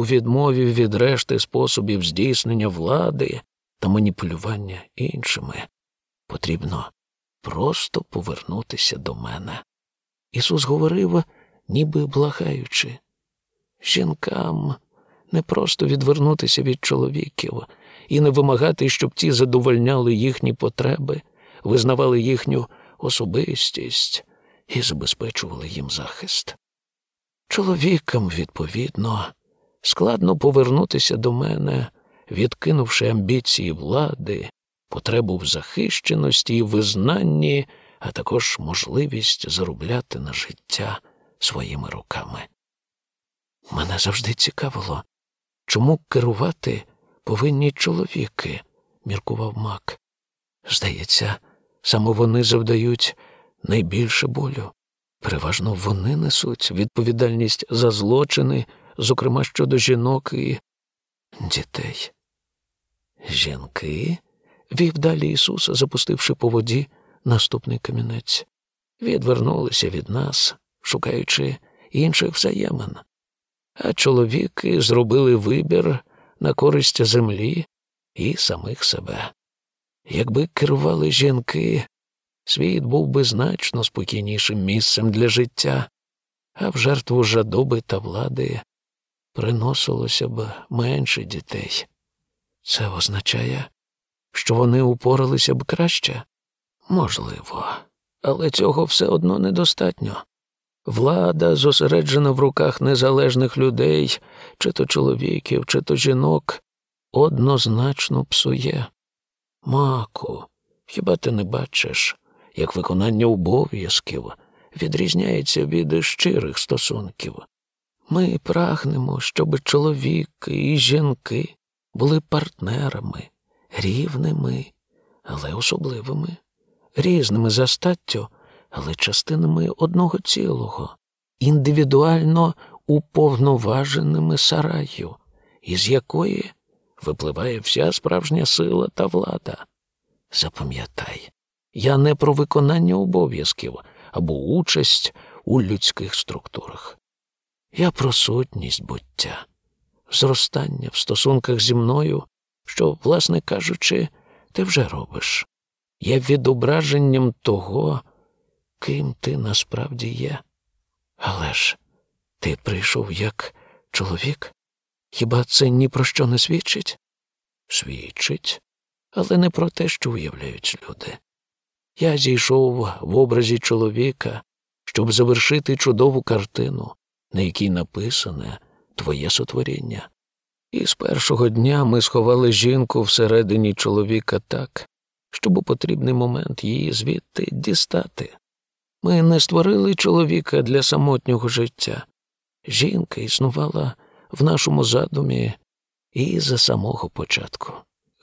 у відмові від решти способів здійснення влади та маніпулювання іншими. Потрібно просто повернутися до мене. Ісус говорив, ніби благаючи, жінкам не просто відвернутися від чоловіків і не вимагати, щоб ті задовольняли їхні потреби, визнавали їхню особистість і забезпечували їм захист. Чоловікам, відповідно, складно повернутися до мене, відкинувши амбіції влади, потребу в захищеності і визнанні, а також можливість заробляти на життя своїми руками. Мене завжди цікавило, чому керувати повинні чоловіки, міркував Мак. Здається, саме вони завдають найбільше болю. Переважно вони несуть відповідальність за злочини, зокрема щодо жінок і дітей. Жінки? вів далі Ісуса, запустивши по воді наступний камінець, відвернулися від нас, шукаючи інших взаємин. А чоловіки зробили вибір на користь землі і самих себе. Якби керували жінки, світ був би значно спокійнішим місцем для життя, а в жертву жадоби та влади приносилося б менше дітей. Це означає, що вони упоралися б краще? Можливо, але цього все одно недостатньо. Влада зосереджена в руках незалежних людей, чи то чоловіків, чи то жінок, однозначно псує. Маку, хіба ти не бачиш, як виконання обов'язків відрізняється від щирих стосунків? Ми прагнемо, щоб чоловіки і жінки були партнерами, рівними, але особливими, різними за статтю, але частинами одного цілого, індивідуально уповноваженими сараю, із якої випливає вся справжня сила та влада. Запам'ятай, я не про виконання обов'язків або участь у людських структурах. Я про сутність буття, зростання в стосунках зі мною, що, власне кажучи, ти вже робиш, є відображенням того, ким ти насправді є. Але ж ти прийшов як чоловік? Хіба це ні про що не свідчить? Свідчить, але не про те, що уявляють люди. Я зійшов в образі чоловіка, щоб завершити чудову картину, на якій написане твоє сотворіння. І з першого дня ми сховали жінку всередині чоловіка так, щоб у потрібний момент її звідти дістати. Ми не створили чоловіка для самотнього життя. Жінка існувала в нашому задумі і за самого початку.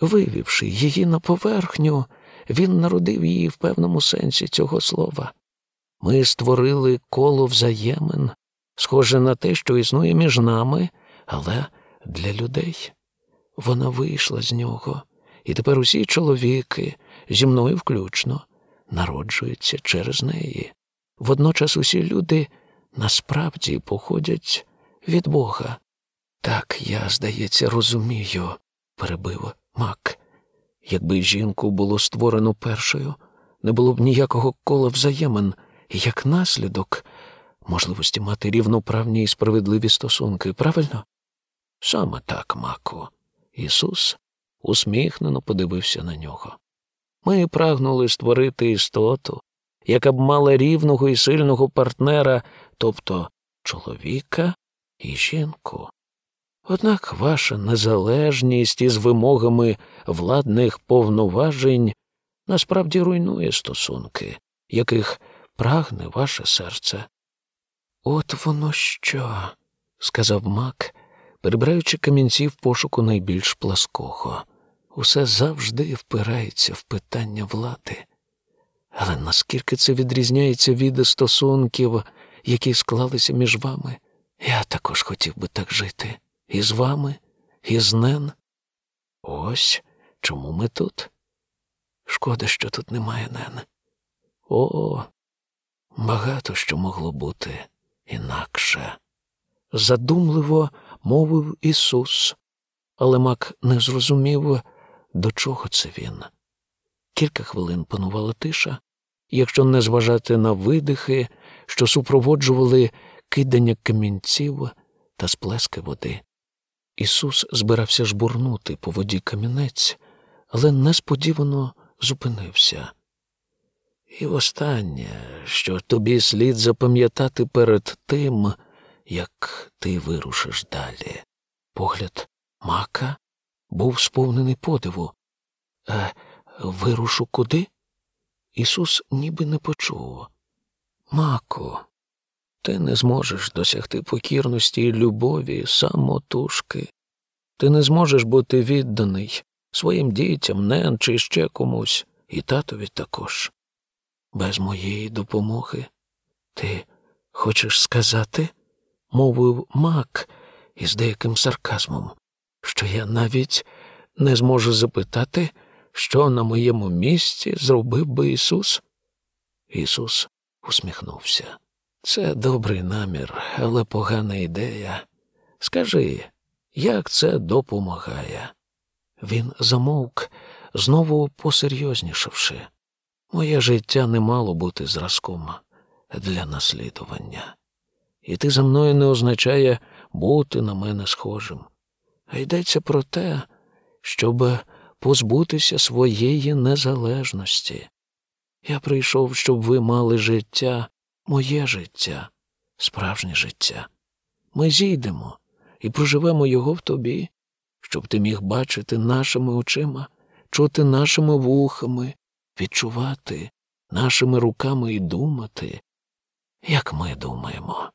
Вивівши її на поверхню, він народив її в певному сенсі цього слова. Ми створили коло взаємин, схоже на те, що існує між нами, але для людей. Вона вийшла з нього, і тепер усі чоловіки, зі мною включно, народжуються через неї. Водночас усі люди насправді походять від Бога. Так я, здається, розумію, перебив Мак. Якби жінку було створено першою, не було б ніякого кола взаємин, і як наслідок можливості мати рівноправні і справедливі стосунки, правильно? Саме так, Маку. Ісус усміхнено подивився на нього. Ми прагнули створити істоту, яка б мала рівного і сильного партнера, тобто чоловіка і жінку. Однак ваша незалежність із вимогами владних повноважень насправді руйнує стосунки, яких прагне ваше серце. От воно що, сказав Мак, перебираючи камінці в пошуку найбільш плаского. Усе завжди впирається в питання влади. Але наскільки це відрізняється від стосунків, які склалися між вами, я також хотів би так жити. І з вами, і з Нен. Ось чому ми тут. Шкода, що тут немає Нен. О, багато що могло бути інакше. Задумливо мовив Ісус, але Мак не зрозумів, до чого це він. Кілька хвилин панувала тиша, якщо не зважати на видихи, що супроводжували кидання камінців та сплески води. Ісус збирався жбурнути по воді камінець, але несподівано зупинився. І останнє, що тобі слід запам'ятати перед тим, як ти вирушиш далі. Погляд мака був сповнений подиву. Е, вирушу куди? Ісус ніби не почув. Мако, ти не зможеш досягти покірності і любові самотужки. Ти не зможеш бути відданий своїм дітям, нен чи ще комусь, і татові також. Без моєї допомоги. Ти хочеш сказати, мовив мак із деяким сарказмом, що я навіть не зможу запитати, що на моєму місці зробив би Ісус? Ісус усміхнувся. Це добрий намір, але погана ідея. Скажи, як це допомагає? Він замовк, знову посерйознішавши. Моє життя не мало бути зразком для наслідування. Іти за мною не означає бути на мене схожим, а йдеться про те, щоб позбутися своєї незалежності. Я прийшов, щоб ви мали життя, моє життя, справжнє життя. Ми зійдемо і проживемо його в тобі, щоб ти міг бачити нашими очима, чути нашими вухами, відчувати нашими руками і думати, як ми думаємо.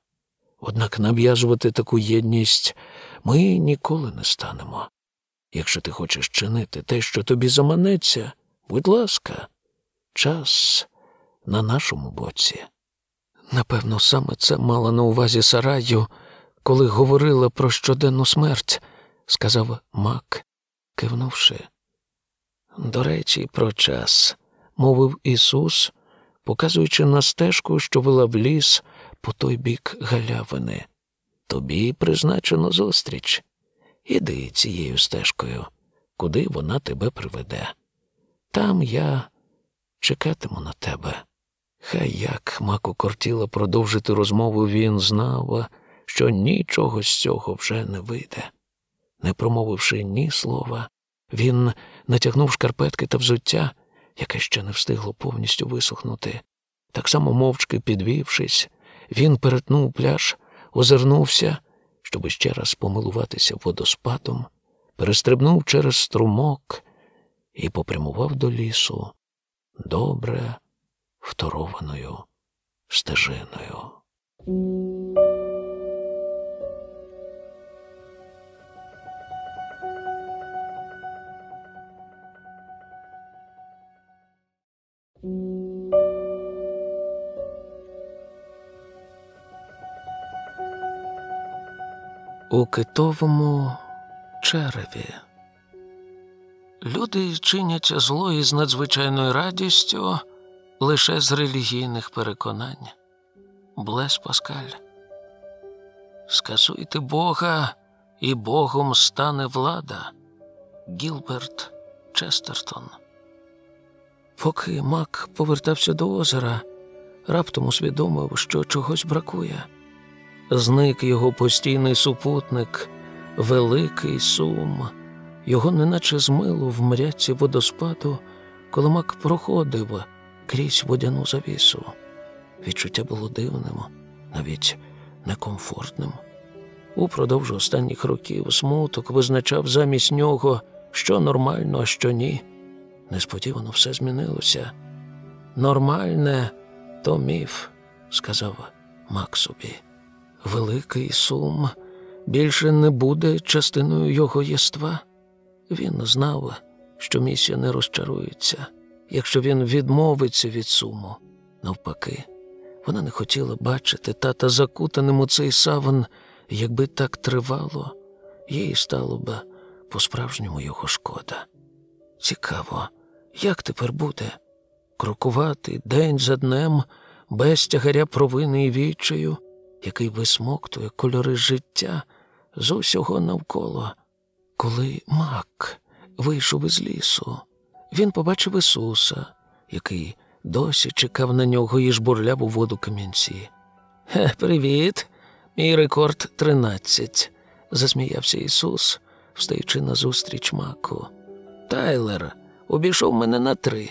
Однак нав'язувати таку єдність ми ніколи не станемо. Якщо ти хочеш чинити те, що тобі заманеться, будь ласка, час на нашому боці. Напевно, саме це мала на увазі Сараю, коли говорила про щоденну смерть, сказав Мак, кивнувши. До речі, про час, мовив Ісус, показуючи на стежку, що вела в ліс по той бік галявини. Тобі призначено зустріч. Іди цією стежкою, куди вона тебе приведе. Там я чекатиму на тебе. Хай як маку кортіло продовжити розмову, він знав, що нічого з цього вже не вийде. Не промовивши ні слова, він натягнув шкарпетки та взуття, яке ще не встигло повністю висохнути. Так само мовчки підвівшись, він перетнув пляж, озирнувся, щоб ще раз помилуватися водоспадом, перестрибнув через струмок і попрямував до лісу добре второваною стежиною. У китовому череві. Люди чинять зло із надзвичайною радістю лише з релігійних переконань. Блес Паскаль. Сказуйте Бога, і Богом стане влада. Гілберт Честертон. Поки Мак повертався до озера, раптом усвідомив, що чогось бракує. Зник його постійний супутник, великий сум. Його неначе змило в мряці водоспаду, коли мак проходив крізь водяну завісу. Відчуття було дивним, навіть некомфортним. Упродовж останніх років смуток визначав замість нього, що нормально, а що ні. Несподівано все змінилося. Нормальне то міф, сказав Мак собі. Великий сум більше не буде частиною його єства. Він знав, що місія не розчарується, якщо він відмовиться від суму. Навпаки, вона не хотіла бачити тата закутаним у цей саван, якби так тривало, їй стало б по-справжньому його шкода. Цікаво, як тепер буде крокувати день за днем без тягаря провини і відчаю, який висмоктує кольори життя з усього навколо. Коли Мак вийшов із лісу, він побачив Ісуса, який досі чекав на нього і жбурляв у воду камінці. «Хе, Привіт, мій рекорд тринадцять, засміявся Ісус, встаючи назустріч маку. Тайлер обійшов мене на три,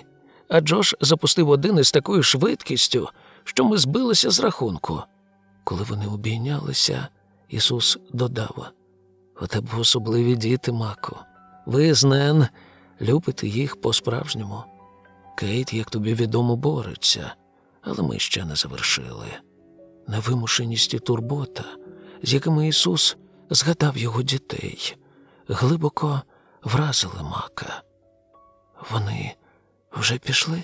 а Джош запустив один із такою швидкістю, що ми збилися з рахунку. Коли вони обійнялися, Ісус додав у тебе особливі діти, Мако. Ви з Нен любите їх по-справжньому. Кейт, як тобі відомо, бореться, але ми ще не завершили. Невимушеність і турбота, з якими Ісус згадав його дітей, глибоко вразили мака. Вони вже пішли?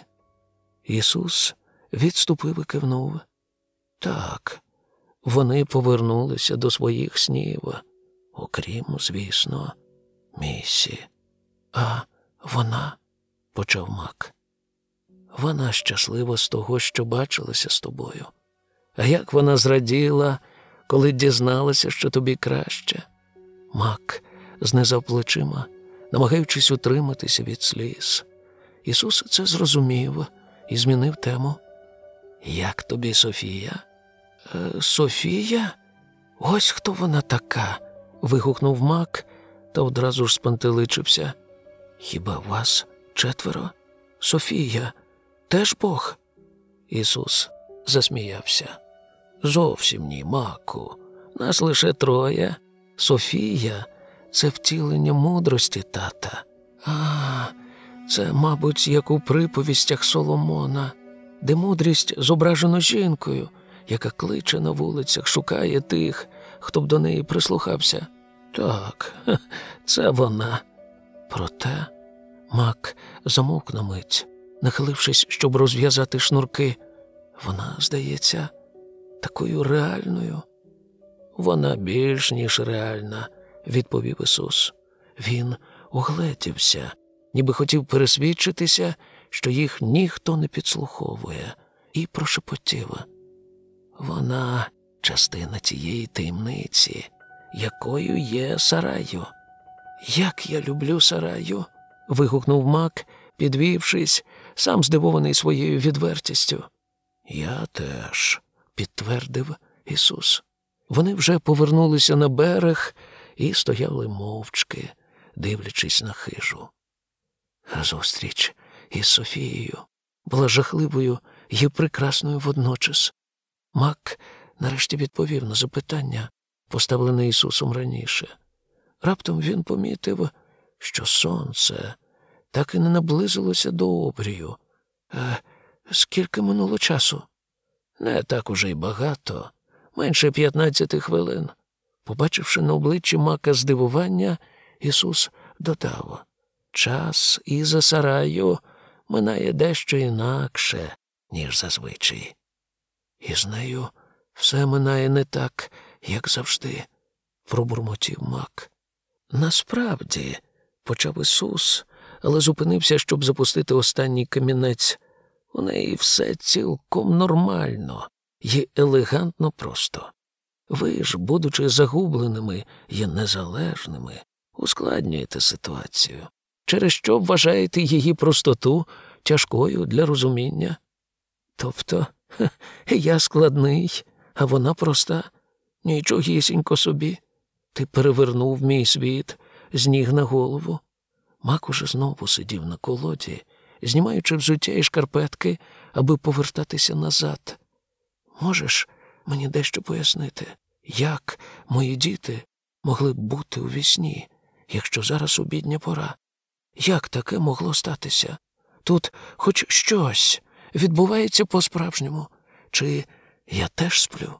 Ісус відступив і кивнув. Так, вони повернулися до своїх снів, окрім, звісно, місі. А вона, почав мак. Вона щаслива з того, що бачилася з тобою. А як вона зраділа, коли дізналася, що тобі краще. Мак знизав плечима, намагаючись утриматися від сліз. Ісус це зрозумів і змінив тему. Як тобі, Софія? Софія? Ось хто вона така. вигукнув Мак та одразу ж спантеличився. Хіба вас четверо? Софія, теж Бог? Ісус засміявся. Зовсім ні, Маку. Нас лише троє. Софія це втілення мудрості тата. А, це, мабуть, як у приповістях Соломона, де мудрість зображена жінкою, яка кличе на вулицях, шукає тих, хто б до неї прислухався. Так, це вона. Проте Мак замовк на мить, нахилившись, щоб розв'язати шнурки. Вона, здається, такою реальною. Вона більш ніж реальна, відповів Ісус. Він огледівся, ніби хотів пересвідчитися, що їх ніхто не підслуховує, і прошепотів. Вона частина тієї таємниці, якою є Сараю. Як я люблю Сараю. вигукнув Мак, підвівшись, сам здивований своєю відвертістю. Я теж, підтвердив Ісус. Вони вже повернулися на берег і стояли мовчки, дивлячись на хижу. Зустріч із Софією була жахливою і прекрасною водночас. Мак нарешті відповів на запитання, поставлене Ісусом раніше. Раптом він помітив, що сонце так і не наблизилося до обрію. Е, скільки минуло часу? Не так уже й багато, менше п'ятнадцяти хвилин. Побачивши на обличчі мака здивування, Ісус додав час і за сараю минає дещо інакше, ніж зазвичай. І з нею все минає не так, як завжди, пробурмотів мак. Насправді, почав Ісус, але зупинився, щоб запустити останній камінець. У неї все цілком нормально і елегантно просто. Ви ж, будучи загубленими і незалежними, ускладнюєте ситуацію, через що вважаєте її простоту тяжкою для розуміння. Тобто, я складний, а вона проста, нічогісінько собі. Ти перевернув мій світ з ніг на голову. Мак уже знову сидів на колоді, знімаючи взуття і шкарпетки, аби повертатися назад. Можеш мені дещо пояснити, як мої діти могли б бути у вісні, якщо зараз обідня пора? Як таке могло статися? Тут хоч щось відбувається по-справжньому, чи я теж сплю?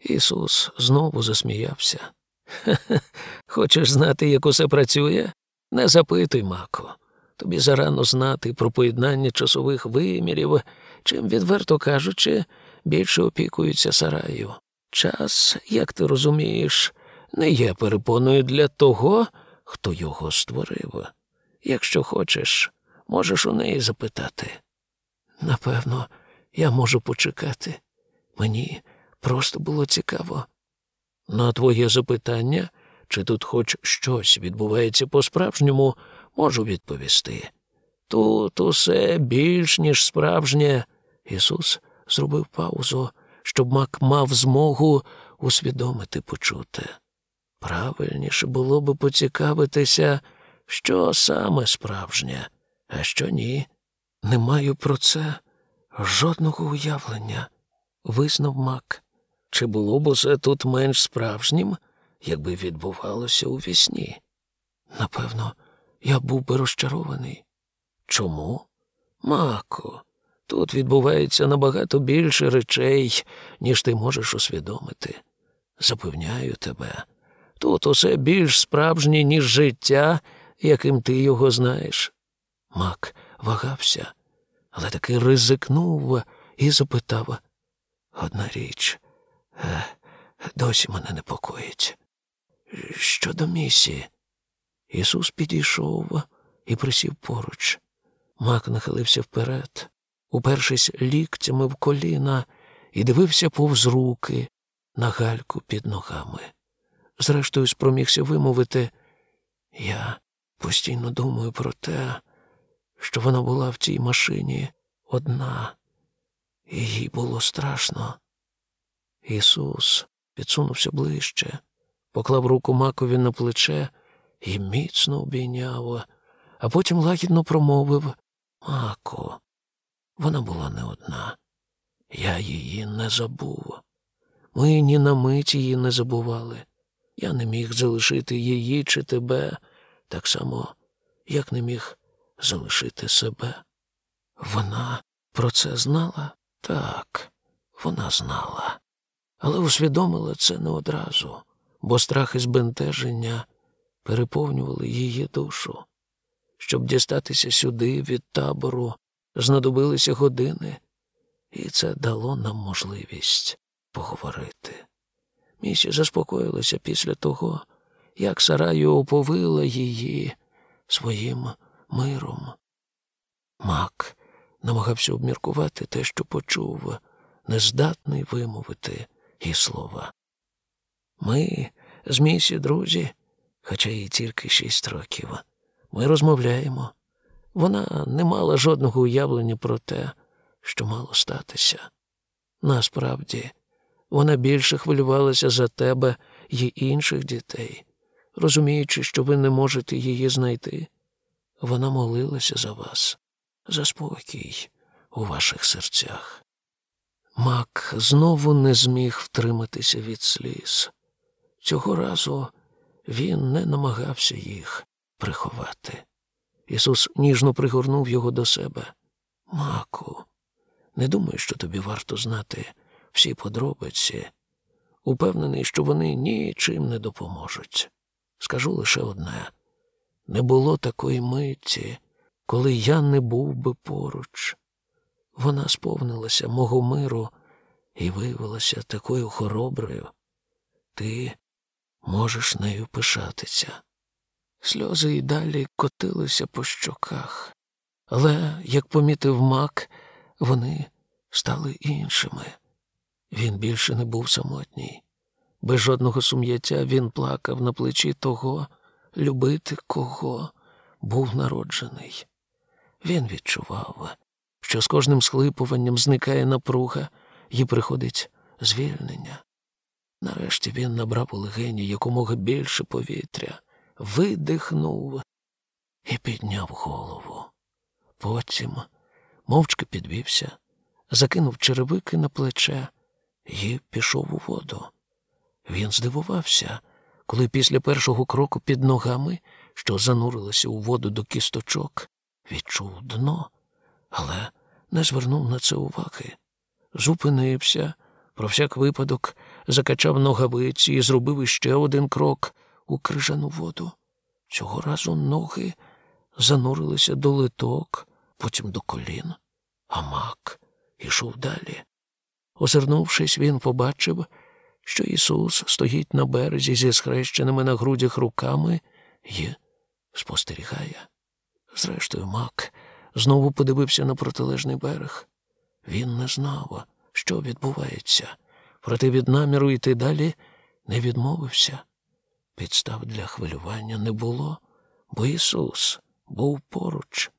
Ісус знову засміявся. Хе-хе, хочеш знати, як усе працює? Не запитуй, Мако. Тобі зарано знати про поєднання часових вимірів, чим, відверто кажучи, більше опікуються сараю. Час, як ти розумієш, не є перепоною для того, хто його створив. Якщо хочеш, можеш у неї запитати. Напевно, я можу почекати. Мені просто було цікаво. На твоє запитання чи тут хоч щось відбувається по-справжньому, можу відповісти. Тут усе більш ніж справжнє. Ісус зробив паузу, щоб Мак мав змогу усвідомити почуте. Правильніше було би поцікавитися, що саме справжнє, а що ні. Не маю про це жодного уявлення, визнав Мак. Чи було б усе тут менш справжнім, якби відбувалося у вісні? Напевно, я був би розчарований. Чому? Мако, тут відбувається набагато більше речей, ніж ти можеш усвідомити. Запевняю тебе, тут усе більш справжнє, ніж життя, яким ти його знаєш. Мак вагався, але таки ризикнув і запитав одна річ, е, досі мене непокоїть. Щодо місії, Ісус підійшов і присів поруч. Мак нахилився вперед, упершись ліктями в коліна, і дивився повз руки на гальку під ногами. Зрештою, спромігся вимовити я постійно думаю про те, що вона була в цій машині одна, і їй було страшно. Ісус підсунувся ближче, поклав руку макові на плече і міцно обійняв, а потім лагідно промовив Мако, вона була не одна. Я її не забув. Ми ні на мить її не забували. Я не міг залишити її чи тебе так само, як не міг залишити себе. Вона про це знала? Так, вона знала, але усвідомила це не одразу, бо страх і збентеження переповнювали її душу. Щоб дістатися сюди від табору, знадобилися години, і це дало нам можливість поговорити. Місі заспокоїлася після того, як Сараю оповила її своїм миром. Мак намагався обміркувати те, що почув, нездатний вимовити і слова. Ми з місі друзі, хоча їй тільки шість років. Ми розмовляємо. Вона не мала жодного уявлення про те, що мало статися. Насправді, вона більше хвилювалася за тебе і інших дітей, розуміючи, що ви не можете її знайти. Вона молилася за вас, за спокій у ваших серцях. Мак знову не зміг втриматися від сліз. Цього разу він не намагався їх приховати. Ісус ніжно пригорнув його до себе. Маку, не думаю, що тобі варто знати всі подробиці. Упевнений, що вони нічим не допоможуть. Скажу лише одне не було такої миті, коли я не був би поруч. Вона сповнилася мого миру і виявилася такою хороброю. Ти можеш нею пишатися. Сльози й далі котилися по щоках, але, як помітив мак, вони стали іншими. Він більше не був самотній. Без жодного сум'яття він плакав на плечі того, любити кого був народжений. Він відчував, що з кожним схлипуванням зникає напруга і приходить звільнення. Нарешті він набрав у легені якомога більше повітря видихнув і підняв голову. Потім мовчки підвівся, закинув черевики на плече і пішов у воду. Він здивувався, коли після першого кроку під ногами, що занурилися у воду до кісточок, відчув дно, але не звернув на це уваги. Зупинився, про всяк випадок закачав ногавиці і зробив іще один крок у крижану воду. Цього разу ноги занурилися до литок, потім до колін, а мак ішов далі. Озирнувшись, він побачив, що Ісус стоїть на березі зі схрещеними на грудях руками і спостерігає. Зрештою, мак знову подивився на протилежний берег. Він не знав, що відбувається, проте від наміру йти далі не відмовився. Підстав для хвилювання не було, бо Ісус був поруч.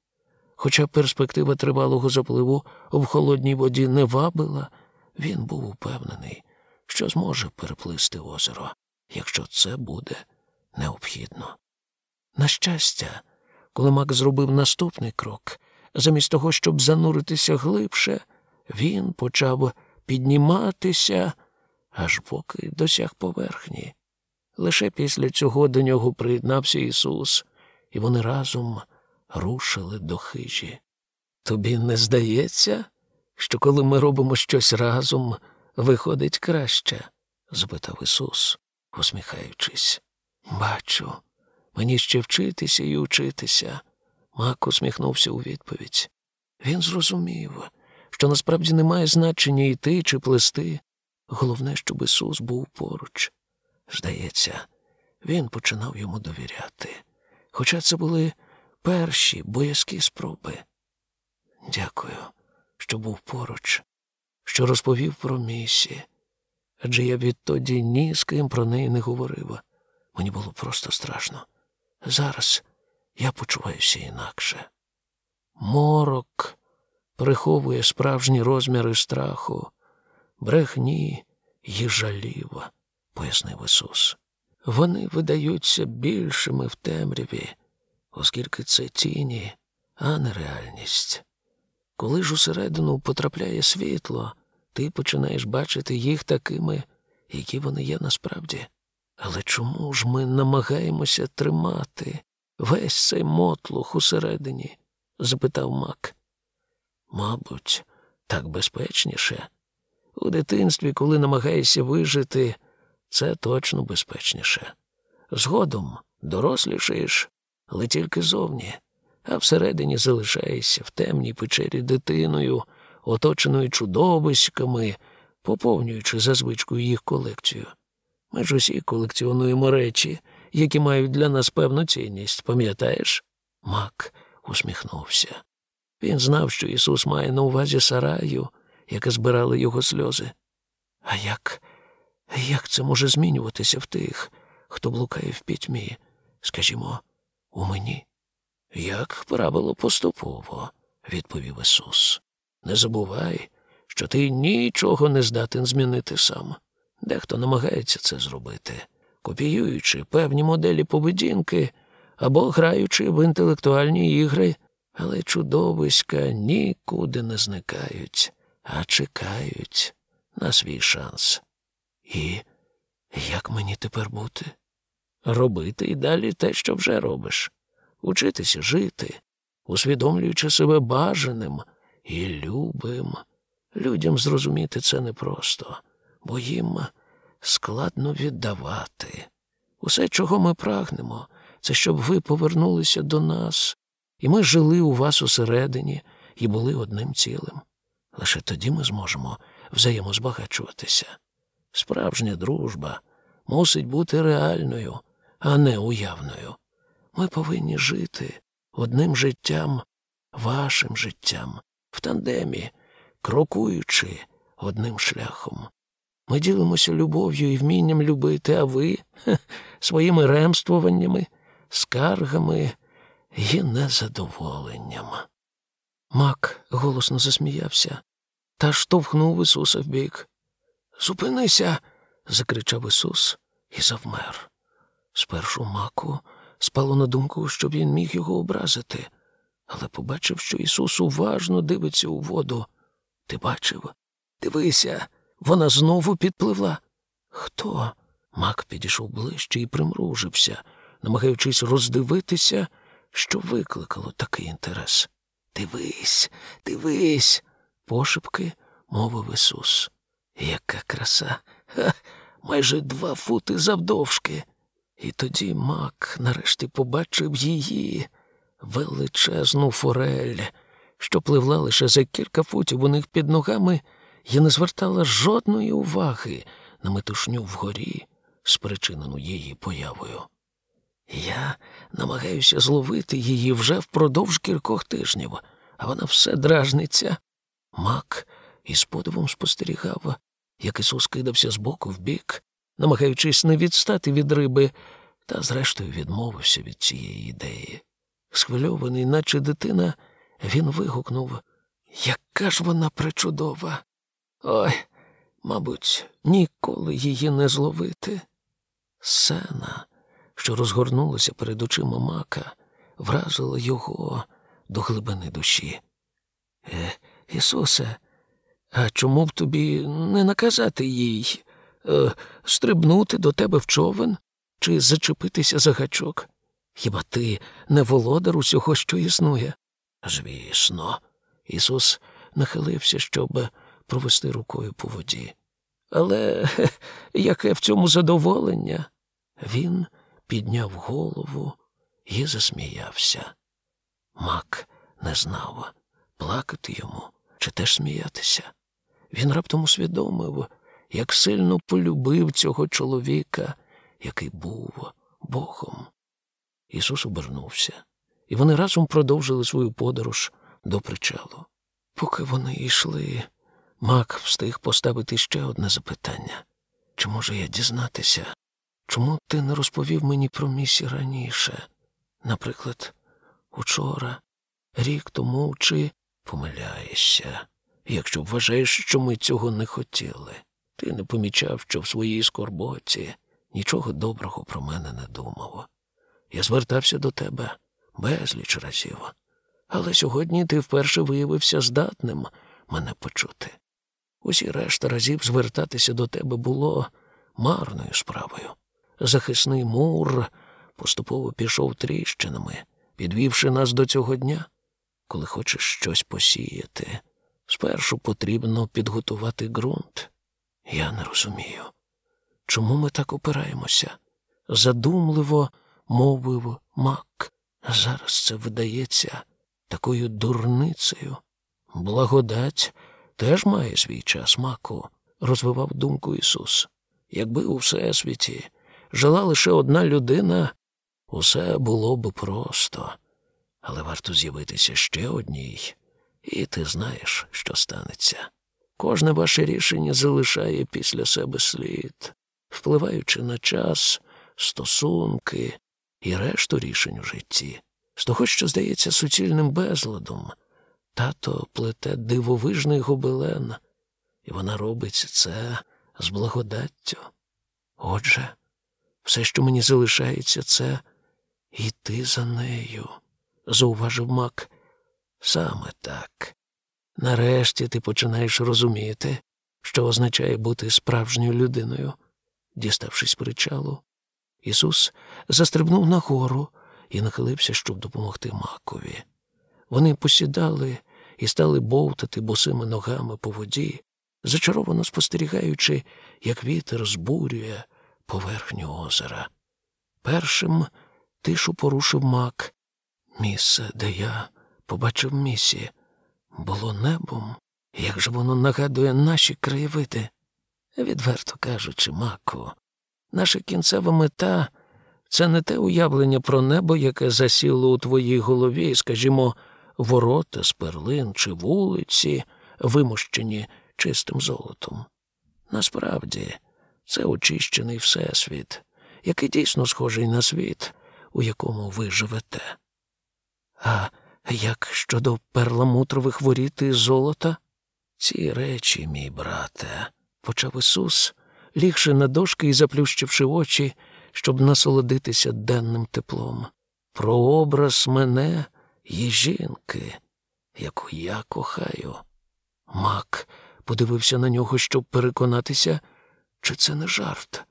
Хоча перспектива тривалого запливу в холодній воді не вабила, він був упевнений, що зможе переплисти озеро, якщо це буде необхідно. На щастя, коли Мак зробив наступний крок, замість того, щоб зануритися глибше, він почав підніматися, аж поки досяг поверхні. Лише після цього до нього приєднався Ісус, і вони разом рушили до хижі. Тобі не здається, що коли ми робимо щось разом, виходить краще? запитав Ісус, усміхаючись. Бачу, мені ще вчитися і учитися. Мак усміхнувся у відповідь. Він зрозумів, що насправді немає значення йти чи плести. Головне, щоб Ісус був поруч. Здається, він починав йому довіряти. Хоча це були перші боязкі спроби. Дякую, що був поруч, що розповів про місі. Адже я відтоді ні з ким про неї не говорив. Мені було просто страшно. Зараз я почуваюся інакше. Морок приховує справжні розміри страху, брехні й жалів, пояснив Ісус. Вони видаються більшими в темряві, оскільки це тіні, а не реальність. Коли ж усередину потрапляє світло, ти починаєш бачити їх такими, які вони є насправді. Але чому ж ми намагаємося тримати весь цей мотлух усередині? запитав Мак. Мабуть, так безпечніше. У дитинстві, коли намагаєшся вижити, це точно безпечніше. Згодом дорослішаєш, але тільки зовні, а всередині залишаєшся в темній печері дитиною, оточеною чудовиськами, поповнюючи за звичкою їх колекцію. Ми ж усі колекціонуємо речі, які мають для нас певну цінність, пам'ятаєш? Мак усміхнувся. Він знав, що Ісус має на увазі сараю, яка збирала його сльози. А як як це може змінюватися в тих, хто блукає в пітьмі, скажімо, у мені? Як правило, поступово, відповів Ісус. Не забувай, що ти нічого не здатен змінити сам. Дехто намагається це зробити, копіюючи певні моделі поведінки або граючи в інтелектуальні ігри, але чудовиська нікуди не зникають, а чекають на свій шанс. І як мені тепер бути? Робити і далі те, що вже робиш, учитися жити, усвідомлюючи себе бажаним і любим. Людям зрозуміти це непросто, бо їм складно віддавати. Усе, чого ми прагнемо, це щоб ви повернулися до нас, і ми жили у вас усередині і були одним цілим. Лише тоді ми зможемо взаємозбагачуватися. Справжня дружба мусить бути реальною, а не уявною. Ми повинні жити одним життям, вашим життям, в тандемі, крокуючи одним шляхом. Ми ділимося любов'ю і вмінням любити, а ви своїми ремствуваннями, скаргами і незадоволенням. Мак голосно засміявся та штовхнув Ісуса вбік. Зупинися. закричав Ісус і завмер. Спершу маку спало на думку, що він міг його образити, але побачив, що Ісус уважно дивиться у воду. Ти бачив? Дивися, вона знову підпливла. Хто? Мак підійшов ближче і примружився, намагаючись роздивитися, що викликало такий інтерес. Дивись, дивись, пошепки мовив Ісус. Яка краса, Ха, майже два фути завдовжки. І тоді Мак нарешті побачив її величезну форель, що пливла лише за кілька футів у них під ногами і не звертала жодної уваги на метушню вгорі, спричинену її появою. Я намагаюся зловити її вже впродовж кількох тижнів, а вона все дражниться. Мак із подивом спостерігав, як Ісус кидався з боку в бік, намагаючись не відстати від риби, та зрештою відмовився від цієї ідеї. Схвильований, наче дитина, він вигукнув Яка ж вона причудова! Ой, мабуть, ніколи її не зловити. Сцена, що розгорнулася перед очима мака, вразила його до глибини душі. Е, Ісусе, а чому б тобі не наказати їй е, стрибнути до тебе в човен чи зачепитися за гачок? Хіба ти не володар усього, що існує? Звісно, Ісус нахилився, щоб провести рукою по воді. Але яке в цьому задоволення? Він підняв голову і засміявся. Мак не знав, плакати йому чи теж сміятися. Він раптом усвідомив, як сильно полюбив цього чоловіка, який був Богом. Ісус обернувся, і вони разом продовжили свою подорож до причалу. Поки вони йшли, Мак встиг поставити ще одне запитання чи можу я дізнатися, чому ти не розповів мені про місі раніше? Наприклад, учора, рік тому чи помиляєшся, якщо вважаєш, що ми цього не хотіли. Ти не помічав, що в своїй скорботі нічого доброго про мене не думав. Я звертався до тебе безліч разів, але сьогодні ти вперше виявився здатним мене почути. Усі решта разів звертатися до тебе було марною справою. Захисний мур поступово пішов тріщинами, підвівши нас до цього дня. Коли хочеш щось посіяти, спершу потрібно підготувати ґрунт. Я не розумію, чому ми так опираємося? Задумливо мовив мак. Зараз це видається такою дурницею. Благодать теж має свій час маку, розвивав думку Ісус. Якби у всесвіті жила лише одна людина, усе було б просто, але варто з'явитися ще одній, і ти знаєш, що станеться. Кожне ваше рішення залишає після себе слід, впливаючи на час, стосунки і решту рішень у житті. З того, що здається суцільним безладом, тато плете дивовижний гобелен, і вона робить це з благодаттю. Отже, все, що мені залишається, це йти за нею, зауважив Мак. Саме так. Нарешті ти починаєш розуміти, що означає бути справжньою людиною. Діставшись причалу, Ісус застрибнув нагору і нахилився, щоб допомогти Макові. Вони посідали і стали бовтати босими ногами по воді, зачаровано спостерігаючи, як вітер збурює поверхню озера. Першим тишу порушив мак. Місце, де я побачив місі, було небом. Як же воно нагадує наші краєвиди? Відверто кажучи, маку, наша кінцева мета це не те уявлення про небо, яке засіло у твоїй голові, скажімо, ворота з перлин чи вулиці, вимощені чистим золотом. Насправді, це очищений всесвіт, який дійсно схожий на світ, у якому ви живете. А як щодо перламутрових воріт і золота? Ці речі, мій брате, почав Ісус, лігши на дошки і заплющивши очі, щоб насолодитися денним теплом. Прообраз мене і жінки, яку я кохаю. Мак подивився на нього, щоб переконатися, чи це не жарт.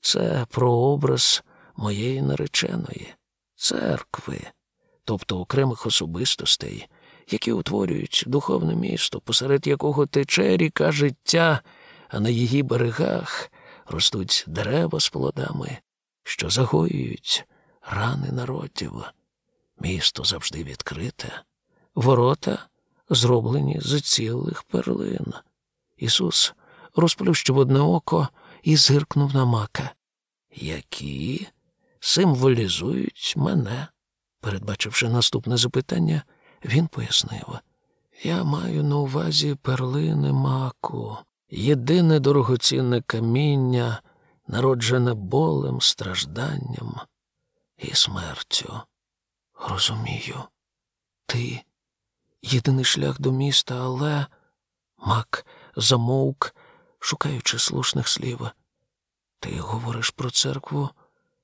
Це прообраз моєї нареченої, церкви, тобто окремих особистостей, які утворюють духовне місто, посеред якого тече ріка життя, а на її берегах ростуть дерева з плодами, що загоюють рани народів. Місто завжди відкрите, ворота зроблені з цілих перлин. Ісус розплющив одне око і зиркнув на мака. Які символізують мене. Передбачивши наступне запитання, він пояснив Я маю на увазі перлини маку, єдине дорогоцінне каміння, народжене болем, стражданням і смертю. Розумію, ти єдиний шлях до міста, але Мак замовк, шукаючи слушних слів. Ти говориш про церкву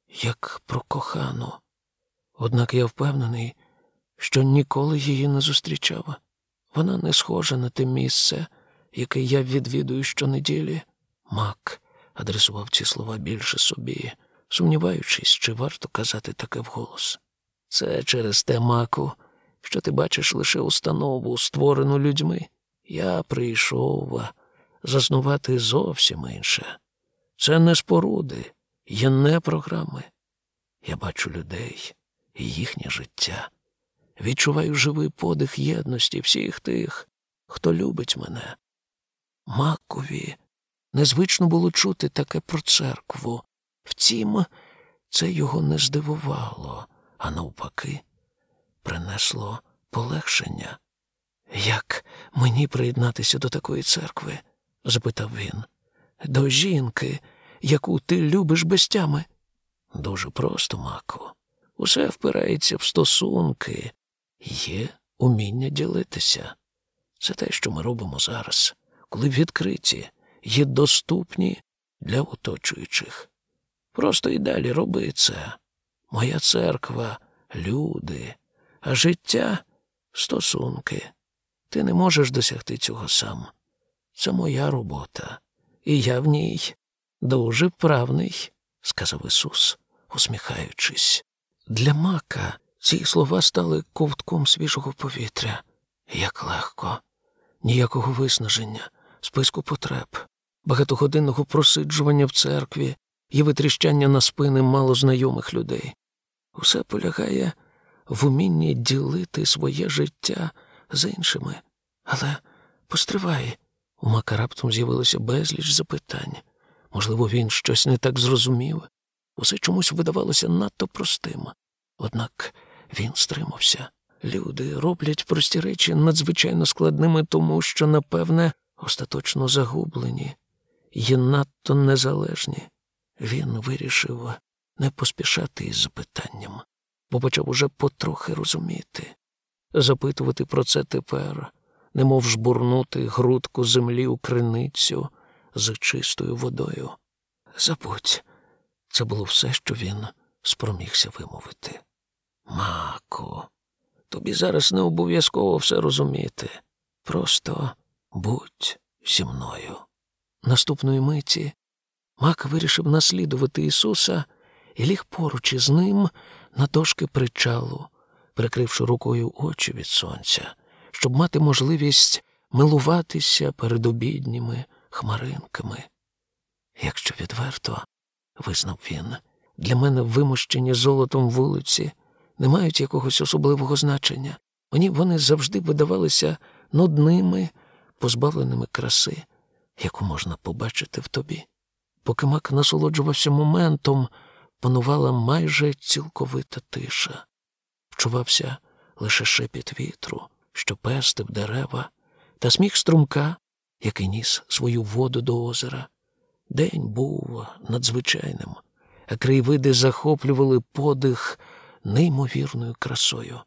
як про кохану. Однак я впевнений, що ніколи її не зустрічав. Вона не схожа на те місце, яке я відвідую щонеділі. Мак адресував ці слова більше собі, сумніваючись, чи варто казати таке вголос. Це через те, маку, що ти бачиш лише установу, створену людьми. Я прийшов заснувати зовсім інше. Це не споруди, є не програми. Я бачу людей їхнє життя. Відчуваю живий подих єдності всіх тих, хто любить мене. Макові незвично було чути таке про церкву. Втім, це його не здивувало, а навпаки, принесло полегшення. Як мені приєднатися до такої церкви? запитав він. До жінки, яку ти любиш без тями. Дуже просто, Мако. Усе впирається в стосунки, є уміння ділитися. Це те, що ми робимо зараз, коли відкриті, є доступні для оточуючих. Просто і далі роби це. Моя церква люди, а життя стосунки. Ти не можеш досягти цього сам. Це моя робота, і я в ній дуже вправний, сказав Ісус, усміхаючись. Для мака ці слова стали ковтком свіжого повітря. Як легко, ніякого виснаження, списку потреб, багатогодинного просиджування в церкві і витріщання на спини малознайомих людей. Усе полягає в умінні ділити своє життя з іншими. Але постривай, у Мака раптом з'явилося безліч запитань. Можливо, він щось не так зрозумів. Усе чомусь видавалося надто простим. Однак він стримався. Люди роблять прості речі надзвичайно складними, тому що, напевне, остаточно загублені, є надто незалежні. Він вирішив не поспішати із запитанням, бо почав уже потрохи розуміти. Запитувати про це тепер, немов жбурнути грудку землі у криницю з чистою водою. Забудь, це було все, що він спромігся вимовити. Мако, тобі зараз не обов'язково все розуміти. Просто будь зі мною. Наступної миті Мак вирішив наслідувати Ісуса і ліг поруч із ним на дошки причалу, прикривши рукою очі від сонця, щоб мати можливість милуватися перед обідніми хмаринками. Якщо відверто, визнав він, для мене вимощені золотом вулиці не мають якогось особливого значення. Мені вони завжди видавалися нудними, позбавленими краси, яку можна побачити в тобі. Поки мак насолоджувався моментом, панувала майже цілковита тиша. Вчувався лише шепіт вітру, що пестив дерева, та сміх струмка, який ніс свою воду до озера. День був надзвичайним, а краєвиди захоплювали подих неймовірною красою.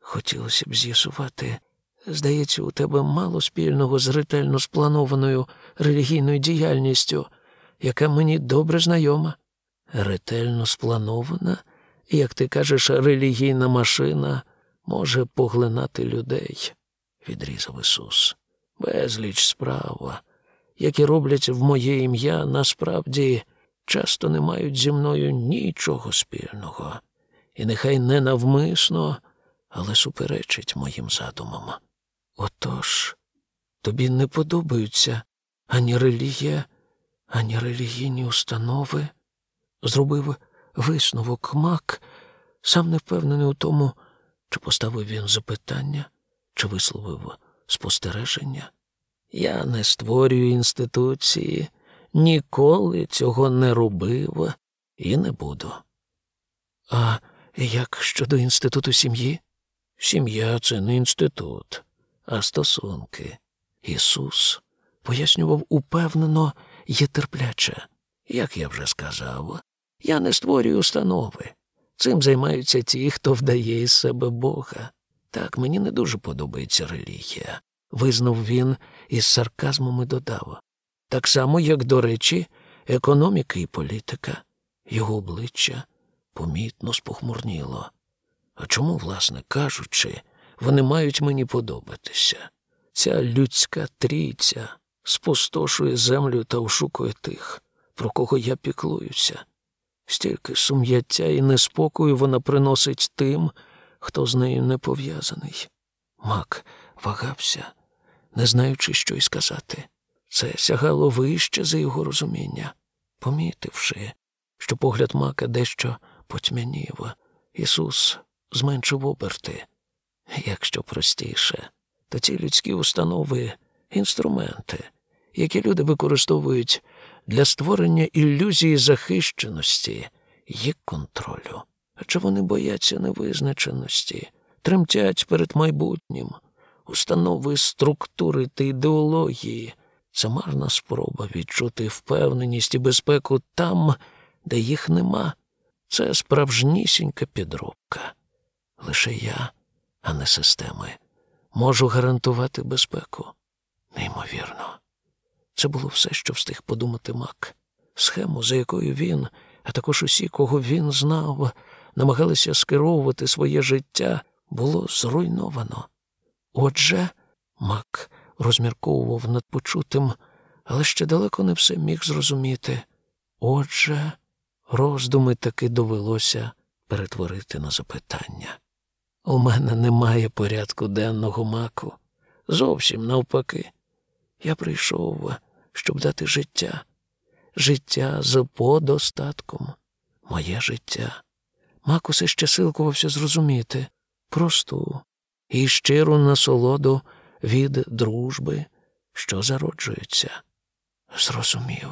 Хотілося б з'ясувати, здається, у тебе мало спільного з ретельно спланованою релігійною діяльністю, яка мені добре знайома. Ретельно спланована, як ти кажеш, релігійна машина може поглинати людей, відрізав Ісус. Безліч справа, які роблять в моє ім'я, насправді часто не мають зі мною нічого спільного і нехай не навмисно, але суперечить моїм задумам. Отож, тобі не подобаються ані релігія, ані релігійні установи, зробив висновок мак, сам не впевнений у тому, чи поставив він запитання, чи висловив спостереження. Я не створюю інституції, ніколи цього не робив і не буду. А як щодо інституту сім'ї? Сім'я це не інститут, а стосунки. Ісус пояснював упевнено і терпляче. Як я вже сказав, я не створюю установи. Цим займаються ті, хто вдає із себе Бога. Так, мені не дуже подобається релігія, визнав він із сарказмом і додав. Так само, як, до речі, економіка і політика. Його обличчя помітно спохмурніло. А чому, власне кажучи, вони мають мені подобатися? Ця людська трійця спустошує землю та ошукує тих, про кого я піклуюся. Стільки сум'яття і неспокою вона приносить тим, хто з нею не пов'язаний. Мак вагався, не знаючи, що й сказати. Це сягало вище за його розуміння. Помітивши, що погляд мака дещо потьмянів, Ісус зменшив оберти. Якщо простіше, то ці людські установи інструменти, які люди використовують для створення ілюзії захищеності і контролю. Адже вони бояться невизначеності, тремтять перед майбутнім, установи структури та ідеології. Це марна спроба відчути впевненість і безпеку там, де їх нема. Це справжнісінька підробка. Лише я, а не системи, можу гарантувати безпеку. Неймовірно. Це було все, що встиг подумати Мак. Схему, за якою він, а також усі, кого він знав, намагалися скеровувати своє життя, було зруйновано. Отже, Мак розмірковував над почутим, але ще далеко не все міг зрозуміти. Отже, роздуми таки довелося перетворити на запитання. У мене немає порядку денного маку. Зовсім навпаки. Я прийшов, щоб дати життя, життя з подостатком, моє життя. Мак усе ще силкувався зрозуміти просту і щиру насолоду від дружби, що зароджується. Зрозумів.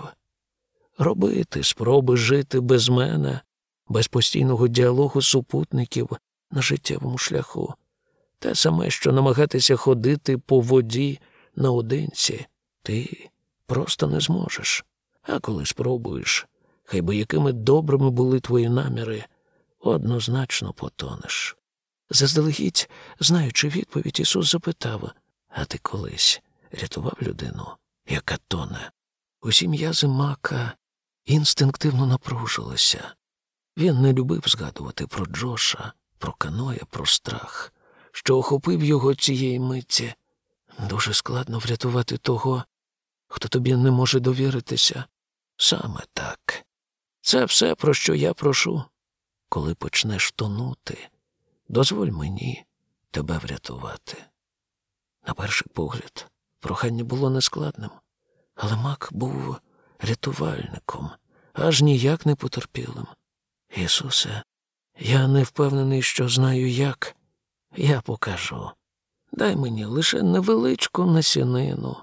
Робити спроби жити без мене, без постійного діалогу супутників на життєвому шляху, те саме, що намагатися ходити по воді наодинці, ти просто не зможеш. А коли спробуєш, хай би якими добрими були твої наміри, однозначно потонеш. Заздалегідь, знаючи відповідь, Ісус запитав а ти колись рятував людину, яка тоне. Усі м'язи мака інстинктивно напружилися. Він не любив згадувати про Джоша, про каноя, про страх, що охопив його цієї митті. Дуже складно врятувати того, хто тобі не може довіритися. Саме так. Це все, про що я прошу. Коли почнеш тонути, дозволь мені тебе врятувати. На перший погляд, прохання було нескладним, але мак був рятувальником, аж ніяк не потерпілим. Ісусе, я не впевнений, що знаю як. Я покажу. Дай мені лише невеличку насінину,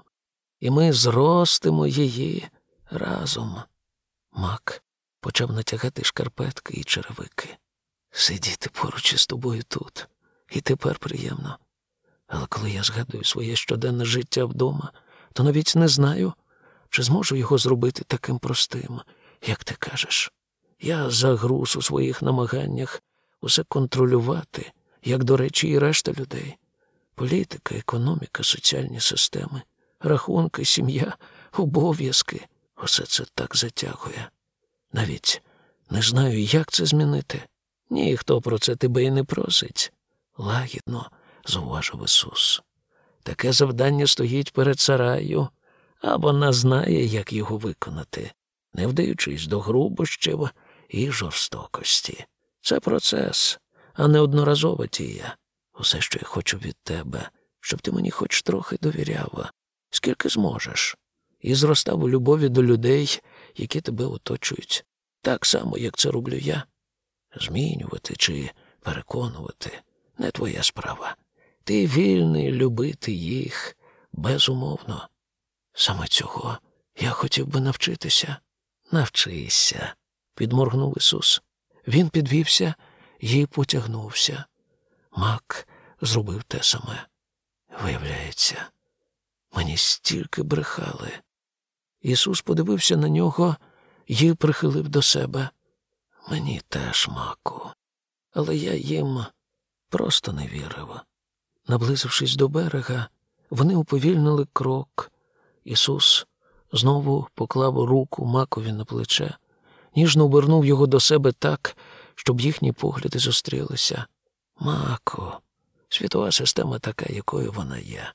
і ми зростимо її разом. Мак почав натягати шкарпетки і черевики. Сидіти поруч із тобою тут, і тепер приємно. Але коли я згадую своє щоденне життя вдома, то навіть не знаю, чи зможу його зробити таким простим, як ти кажеш. Я загруз у своїх намаганнях усе контролювати, як, до речі, і решта людей. Політика, економіка, соціальні системи, рахунки, сім'я, обов'язки усе це так затягує. Навіть не знаю, як це змінити. Ніхто про це тебе і не просить. Лагідно зауважив Ісус. Таке завдання стоїть перед сараю, а вона знає, як його виконати, не вдаючись до грубощів і жорстокості. Це процес, а не одноразова дія. Усе, що я хочу від тебе, щоб ти мені хоч трохи довіряв, скільки зможеш, і зростав у любові до людей, які тебе оточують, так само, як це роблю я. Змінювати чи переконувати не твоя справа. Ти вільний любити їх безумовно. Саме цього я хотів би навчитися. Навчися, підморгнув Ісус. Він підвівся і потягнувся. Мак зробив те саме. Виявляється, мені стільки брехали. Ісус подивився на нього і прихилив до себе. Мені теж, маку, але я їм просто не вірив. Наблизившись до берега, вони уповільнили крок. Ісус знову поклав руку макові на плече, ніжно обернув його до себе так, щоб їхні погляди зустрілися. Мако, світова система така, якою вона є.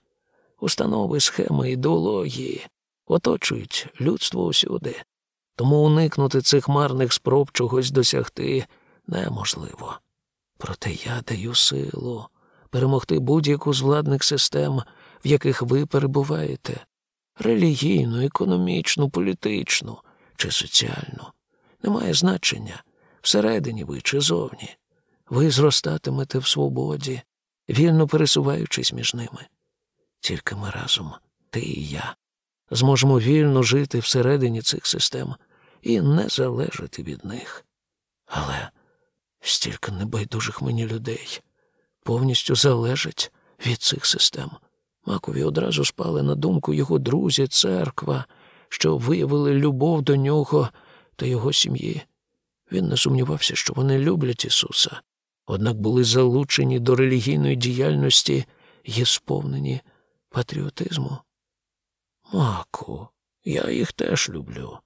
Установи, схеми, ідеології оточують людство усюди. Тому уникнути цих марних спроб чогось досягти неможливо. Проте я даю силу перемогти будь-яку з владних систем, в яких ви перебуваєте релігійну, економічну, політичну чи соціальну. Немає значення всередині ви чи зовні. Ви зростатимете в свободі, вільно пересуваючись між ними. Тільки ми разом, ти і я, зможемо вільно жити всередині цих систем і не залежати від них. Але стільки небайдужих мені людей повністю залежать від цих систем. Макові одразу спали на думку його друзі, церква, що виявили любов до нього та його сім'ї. Він не сумнівався, що вони люблять Ісуса, однак були залучені до релігійної діяльності і сповнені патріотизму. Маку, я їх теж люблю.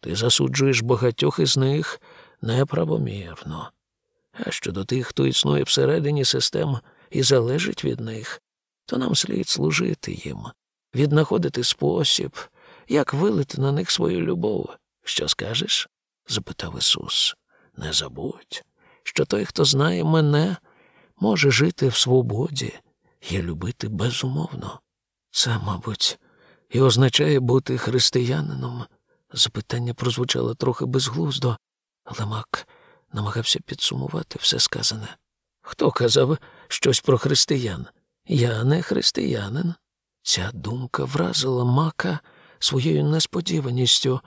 Ти засуджуєш багатьох із них неправомірно. А щодо тих, хто існує всередині систем і залежить від них, то нам слід служити їм, віднаходити спосіб, як вилити на них свою любов. Що скажеш? запитав Ісус. Не забудь, що той, хто знає мене, може жити в свободі і любити безумовно. Це, мабуть, і означає бути християнином. Запитання прозвучало трохи безглуздо, але Мак намагався підсумувати все сказане. Хто казав щось про християн? Я не християнин. Ця думка вразила мака своєю несподіваністю,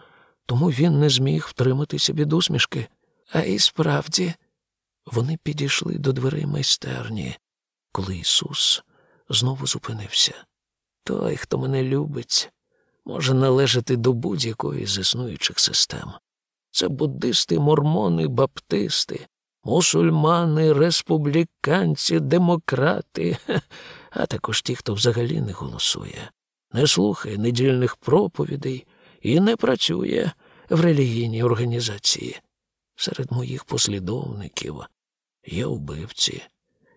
тому він не зміг втриматися від усмішки. А і справді вони підійшли до дверей майстерні, коли Ісус знову зупинився. Той, хто мене любить, може належати до будь-якої з існуючих систем. Це буддисти, мормони, баптисти, мусульмани, республіканці, демократи, а також ті, хто взагалі не голосує, не слухає недільних проповідей і не працює в релігійній організації. Серед моїх послідовників є вбивці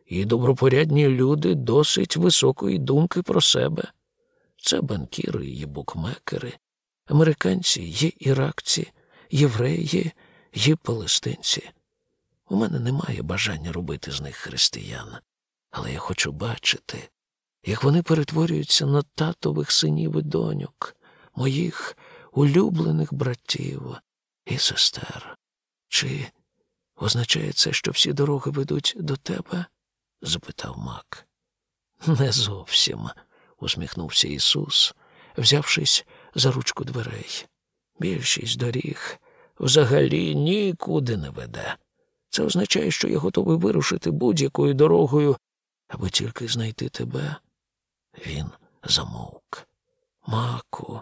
і добропорядні люди досить високої думки про себе. Це банкіри і букмекери, американці є іракці, євреї є палестинці. У мене немає бажання робити з них християн, але я хочу бачити, як вони перетворюються на татових синів і доньок, моїх улюблених братів і сестер. Чи означає це, що всі дороги ведуть до тебе? запитав Мак. Не зовсім, усміхнувся Ісус, взявшись за ручку дверей. Більшість доріг взагалі нікуди не веде. Це означає, що я готовий вирушити будь-якою дорогою, аби тільки знайти тебе. Він замовк. Маку,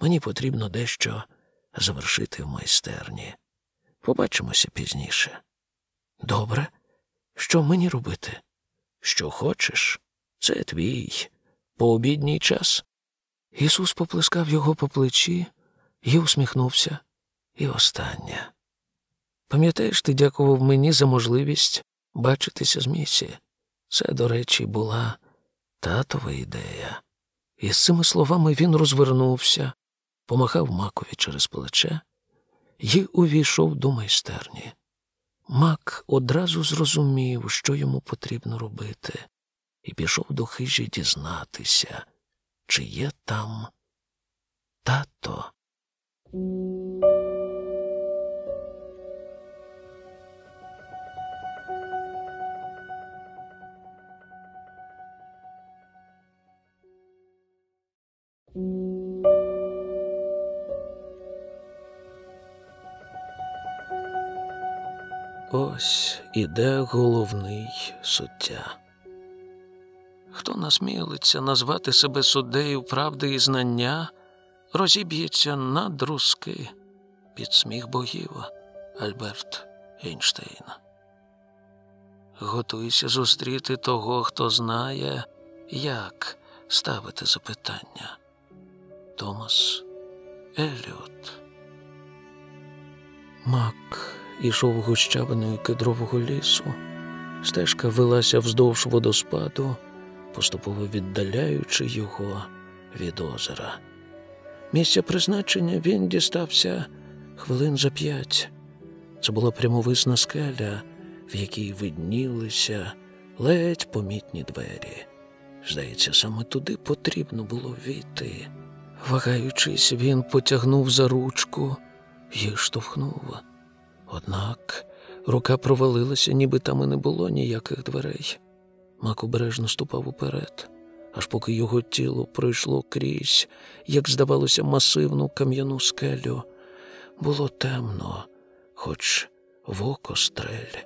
мені потрібно дещо завершити в майстерні. Побачимося пізніше. Добре, що мені робити? Що хочеш, це твій пообідній час. Ісус поплескав його по плечі і усміхнувся. І останнє. Пам'ятаєш, ти дякував мені за можливість бачитися з місії. Це, до речі, була татова ідея. І з цими словами він розвернувся, помахав макові через плече і увійшов до майстерні. Мак одразу зрозумів, що йому потрібно робити, і пішов до хижі дізнатися, чи є там тато. Ось іде головний суддя. Хто насмілиться назвати себе суддею правди і знання, розіб'ється на друзки під сміх богів Альберт Ейнштейн. Готуйся зустріти того, хто знає, як ставити запитання. Томас Еліот. Мак ішов гущавиною кедрового лісу. Стежка велася вздовж водоспаду, поступово віддаляючи його від озера. Місця призначення він дістався хвилин за п'ять. Це була прямовисна скеля, в якій виднілися ледь помітні двері. Здається, саме туди потрібно було війти. Вагаючись, він потягнув за ручку і штовхнув. Однак рука провалилася, ніби там і не було ніяких дверей. Мак обережно ступав уперед, аж поки його тіло пройшло крізь, як здавалося, масивну кам'яну скелю. Було темно, хоч в око стрель.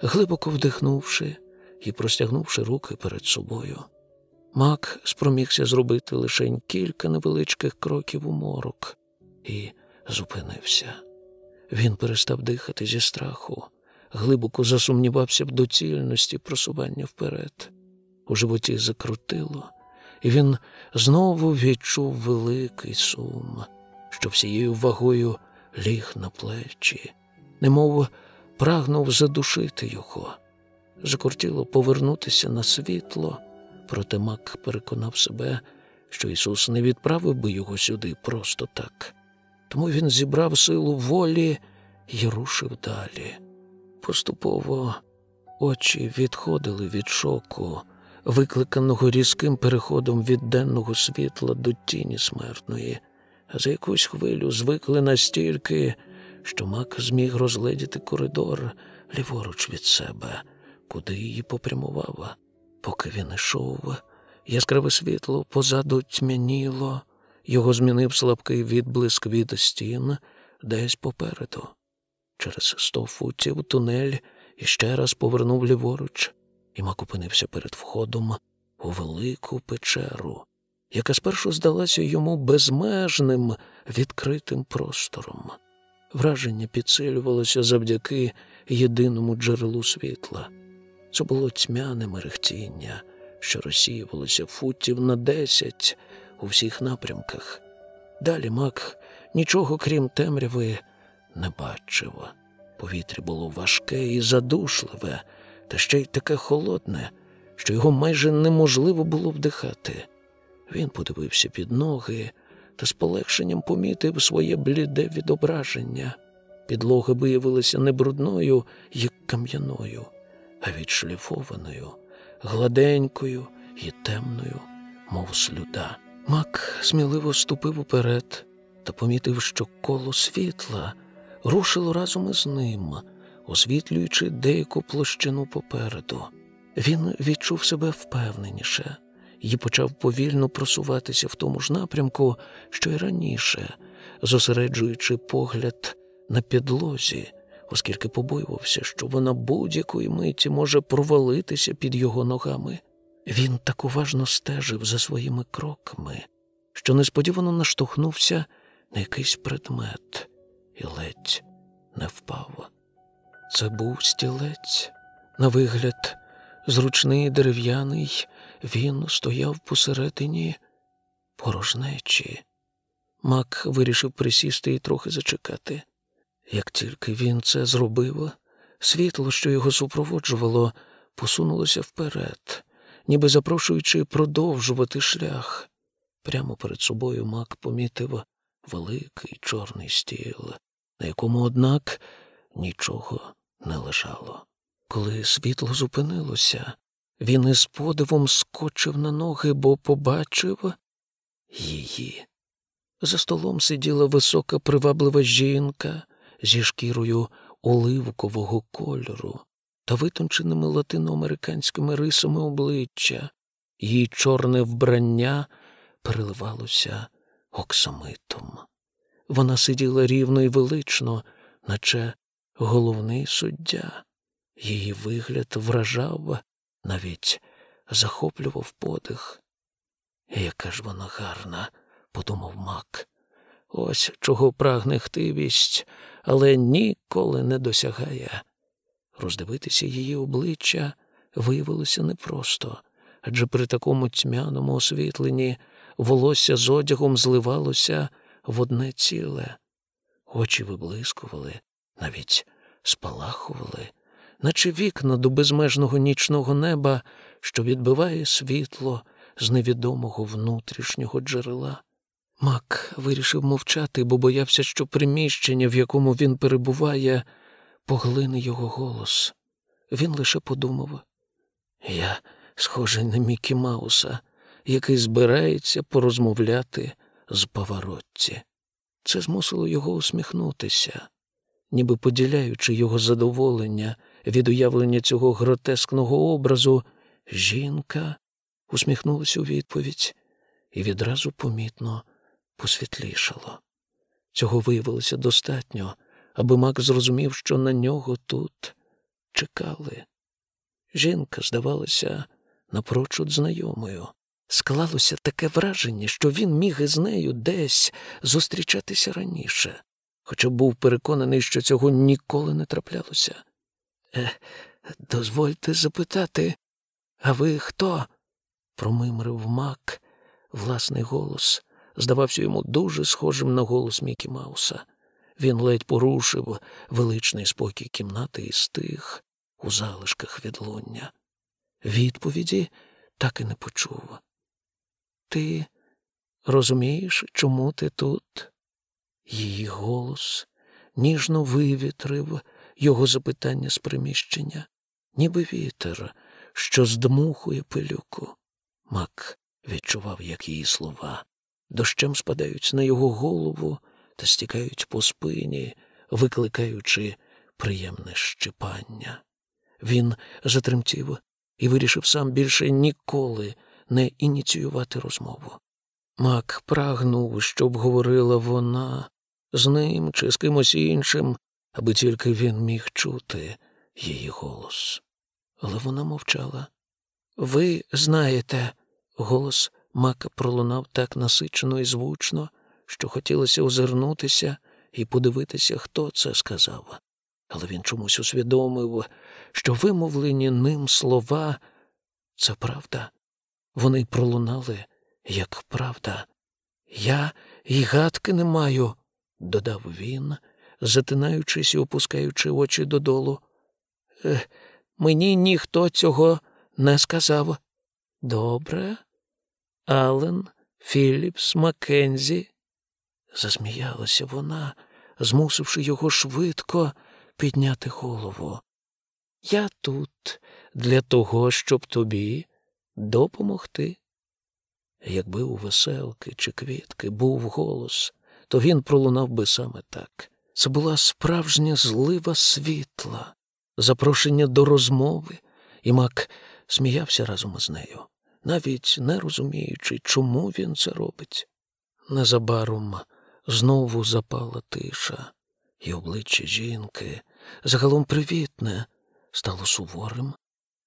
Глибоко вдихнувши і простягнувши руки перед собою, Мак спромігся зробити лише кілька невеличких кроків у морок і зупинився. Він перестав дихати зі страху, глибоко засумнівався в доцільності просування вперед. У животі закрутило, і він знову відчув великий сум, що всією вагою ліг на плечі, немов прагнув задушити його. Закортіло повернутися на світло, проте Мак переконав себе, що Ісус не відправив би його сюди просто так. Тому він зібрав силу волі і рушив далі. Поступово очі відходили від шоку, викликаного різким переходом від денного світла до тіні смертної, за якусь хвилю звикли настільки, що мак зміг розгледіти коридор ліворуч від себе, куди її попрямував. Поки він ішов, яскраве світло позаду тьмяніло, його змінив слабкий відблиск від стін десь попереду. Через сто футів тунель іще раз повернув ліворуч, і мак опинився перед входом у велику печеру, яка спершу здалася йому безмежним відкритим простором. Враження підсилювалося завдяки єдиному джерелу світла. Це було тьмяне мерехтіння, що розсіювалося футів на десять у всіх напрямках. Далі мак нічого крім темряви не бачив. Повітря було важке і задушливе, та ще й таке холодне, що його майже неможливо було вдихати. Він подивився під ноги та з полегшенням помітив своє бліде відображення. Підлога виявилася не брудною, як кам'яною, а відшліфованою, гладенькою і темною, мов слюда. Мак сміливо ступив уперед та помітив, що коло світла рушило разом із ним, освітлюючи деяку площину попереду. Він відчув себе впевненіше і почав повільно просуватися в тому ж напрямку, що й раніше, зосереджуючи погляд на підлозі, оскільки побоювався, що вона будь-якої миті може провалитися під його ногами. Він так уважно стежив за своїми кроками, що несподівано наштовхнувся на якийсь предмет і ледь не впав. Це був стілець, на вигляд, зручний дерев'яний, він стояв посередині порожнечі. Мак вирішив присісти і трохи зачекати. Як тільки він це зробив, світло, що його супроводжувало, посунулося вперед, ніби запрошуючи продовжувати шлях. Прямо перед собою Мак помітив великий чорний стіл, на якому, однак, нічого не лежало. Коли світло зупинилося, він із подивом скочив на ноги, бо побачив її. За столом сиділа висока приваблива жінка зі шкірою оливкового кольору та витонченими латиноамериканськими рисами обличчя. Її чорне вбрання переливалося оксамитом. Вона сиділа рівно і велично, наче головний суддя. Її вигляд вражав, навіть захоплював подих. Яка ж вона гарна, подумав Мак. Ось чого прагне хтивість, але ніколи не досягає. Роздивитися її обличчя виявилося непросто, адже при такому тьмяному освітленні волосся з одягом зливалося в одне ціле. Очі виблискували, навіть спалахували, наче вікна до безмежного нічного неба, що відбиває світло з невідомого внутрішнього джерела. Мак вирішив мовчати, бо боявся, що приміщення, в якому він перебуває, поглине його голос. Він лише подумав я схожий на Мікі Мауса, який збирається порозмовляти з поворотці. Це змусило його усміхнутися, ніби поділяючи його задоволення від уявлення цього гротескного образу, жінка усміхнулася у відповідь і відразу помітно посвітлішало. Цього виявилося достатньо, аби Мак зрозумів, що на нього тут чекали. Жінка здавалася напрочуд знайомою. Склалося таке враження, що він міг із нею десь зустрічатися раніше, хоча був переконаний, що цього ніколи не траплялося. Е, дозвольте запитати, а ви хто? промимрив мак. Власний голос здавався йому дуже схожим на голос Мікі Мауса. Він ледь порушив величний спокій кімнати і стих у залишках відлуння. Відповіді так і не почув. Ти розумієш, чому ти тут? Її голос ніжно вивітрив його запитання з приміщення, ніби вітер, що здмухує пилюку. Мак відчував, як її слова дощем спадають на його голову та стікають по спині, викликаючи приємне щипання. Він затремтів і вирішив сам більше ніколи не ініціювати розмову. Мак прагнув, щоб говорила вона з ним чи з кимось іншим, аби тільки він міг чути її голос. Але вона мовчала. Ви знаєте, голос Мака пролунав так насичено і звучно, що хотілося озирнутися і подивитися, хто це сказав. Але він чомусь усвідомив, що вимовлені ним слова це правда. Вони пролунали, як правда. Я і гадки не маю, додав він, затинаючись і опускаючи очі додолу. Е, мені ніхто цього не сказав. Добре, Ален Філіпс Маккензі. Засміялася вона, змусивши його швидко підняти голову. Я тут для того, щоб тобі допомогти. Якби у веселки чи квітки був голос, то він пролунав би саме так. Це була справжня злива світла, запрошення до розмови, і Мак сміявся разом із нею навіть не розуміючи, чому він це робить. Незабаром знову запала тиша, і обличчя жінки, загалом привітне, стало суворим,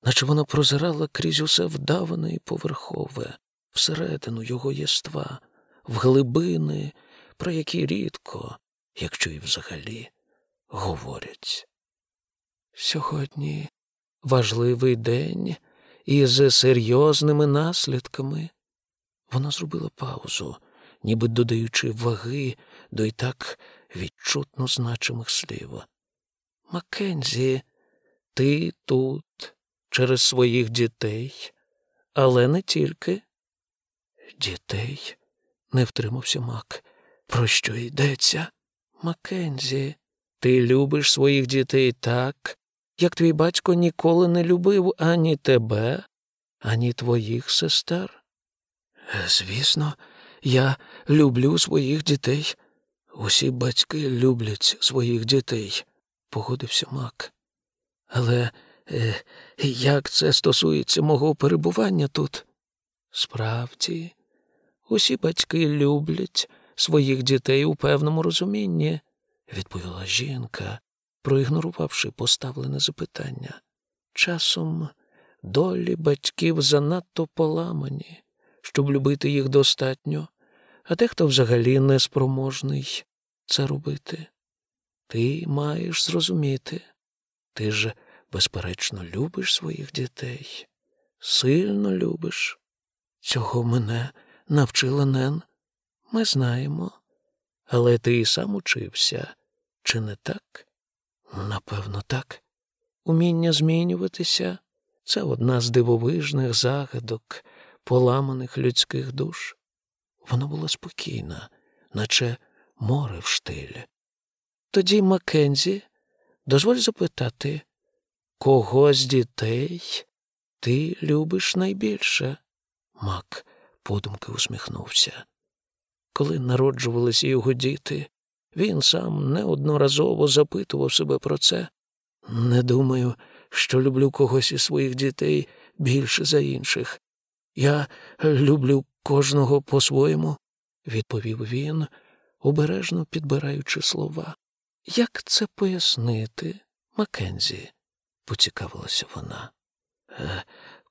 наче вона прозирала крізь усе вдаване і поверхове, всередину його єства, в глибини, про які рідко, якщо і взагалі, говорять. Сьогодні важливий день із серйозними наслідками. Вона зробила паузу, ніби додаючи ваги до й так відчутно значимих слів. Маккензі, ти тут через своїх дітей, але не тільки. Дітей? не втримався Мак. Про що йдеться? Маккензі, ти любиш своїх дітей так, як твій батько ніколи не любив ані тебе, ані твоїх сестер. Звісно, я люблю своїх дітей. Усі батьки люблять своїх дітей, погодився Мак. Але як це стосується мого перебування тут? Справді, усі батьки люблять своїх дітей у певному розумінні, відповіла жінка, проігнорувавши поставлене запитання. Часом долі батьків занадто поламані, щоб любити їх достатньо, а дехто взагалі неспроможний це робити. Ти маєш зрозуміти. Ти ж безперечно, любиш своїх дітей, сильно любиш. Цього мене навчила Нен. Ми знаємо. Але ти і сам учився, чи не так? Напевно, так. Уміння змінюватися це одна з дивовижних загадок, поламаних людських душ. Вона була спокійна, наче море в штилі. Тоді, Маккензі, дозволь запитати, кого з дітей ти любиш найбільше? Мак подумки усміхнувся. Коли народжувалися його діти, він сам неодноразово запитував себе про це. Не думаю, що люблю когось із своїх дітей більше за інших. Я люблю кожного по-своєму, відповів він, обережно підбираючи слова. Як це пояснити, Маккензі? Поцікавилася вона. Е,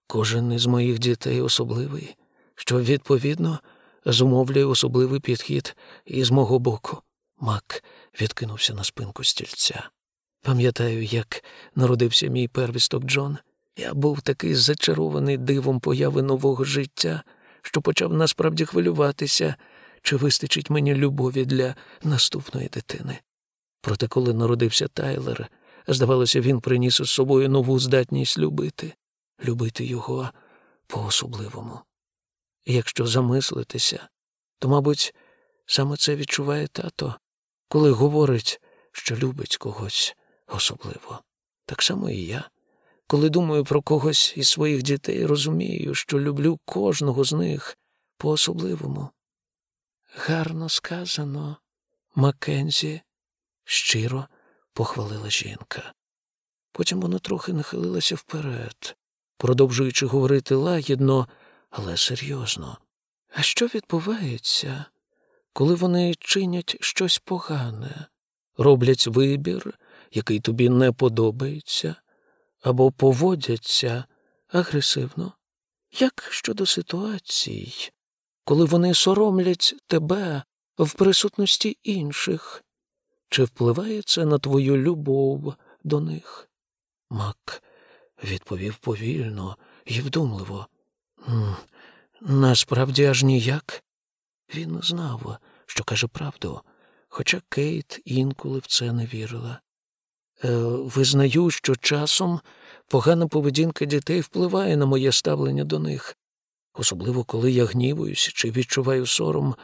кожен із моїх дітей особливий, що, відповідно, зумовлює особливий підхід із мого боку. Мак відкинувся на спинку стільця. Пам'ятаю, як народився мій первісток Джон. Я був такий зачарований дивом появи нового життя, що почав насправді хвилюватися, чи вистачить мені любові для наступної дитини. Проте, коли народився Тайлер, здавалося, він приніс із собою нову здатність любити, любити його по-особливому. якщо замислитися, то, мабуть, саме це відчуває тато, коли говорить, що любить когось особливо. Так само і я. Коли думаю про когось із своїх дітей, розумію, що люблю кожного з них по-особливому. Гарно сказано, Маккензі, щиро похвалила жінка. Потім вона трохи нахилилася вперед, продовжуючи говорити лагідно, але серйозно. А що відбувається, коли вони чинять щось погане, роблять вибір, який тобі не подобається, або поводяться агресивно? Як щодо ситуацій, коли вони соромлять тебе в присутності інших? Чи впливає це на твою любов до них? Мак відповів повільно і вдумливо. Насправді аж ніяк. Він знав, що каже правду, хоча Кейт інколи в це не вірила. Е, визнаю, що часом погана поведінка дітей впливає на моє ставлення до них, особливо коли я гнівуюся чи відчуваю сором,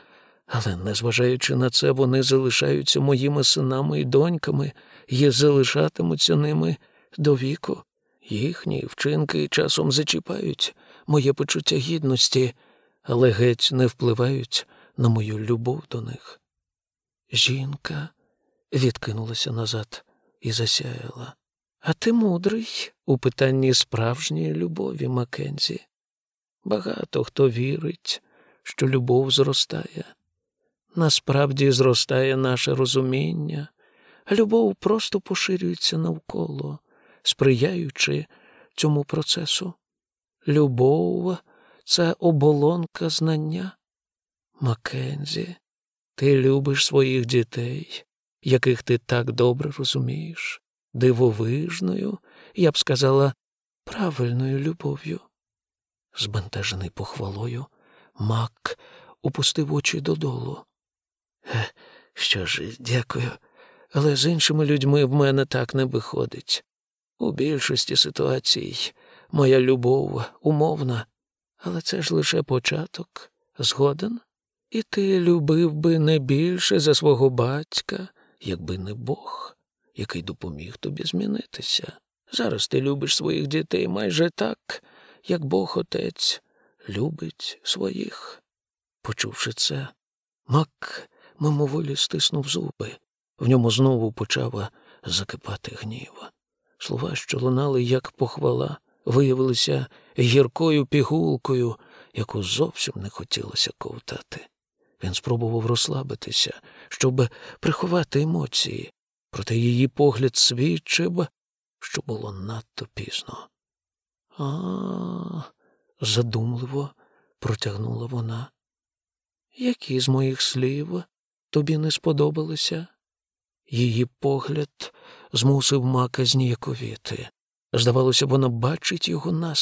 але, незважаючи на це, вони залишаються моїми синами і доньками і залишатимуться ними до віку. Їхні вчинки часом зачіпають моє почуття гідності, але геть не впливають на мою любов до них. Жінка відкинулася назад і засяяла. А ти мудрий у питанні справжньої любові, Маккензі. Багато хто вірить, що любов зростає. Насправді зростає наше розуміння, любов просто поширюється навколо, сприяючи цьому процесу. Любов це оболонка знання. Маккензі, ти любиш своїх дітей, яких ти так добре розумієш, дивовижною, я б сказала, правильною любов'ю. Збентежений похвалою, Мак опустив очі додолу. Що ж, дякую, але з іншими людьми в мене так не виходить. У більшості ситуацій моя любов умовна, але це ж лише початок, згоден? І ти любив би не більше за свого батька, якби не Бог, який допоміг тобі змінитися. Зараз ти любиш своїх дітей майже так, як Бог Отець любить своїх. Почувши це, Мак мимоволі стиснув зуби. В ньому знову почала закипати гнів. Слова, що лунали, як похвала, виявилися гіркою пігулкою, яку зовсім не хотілося ковтати. Він спробував розслабитися, щоб приховати емоції, проте її погляд свідчив, що було надто пізно. А, задумливо протягнула вона. Які з моїх слів тобі не сподобалося? Її погляд змусив мака зніяковіти. Здавалося, вона бачить його наскрізь.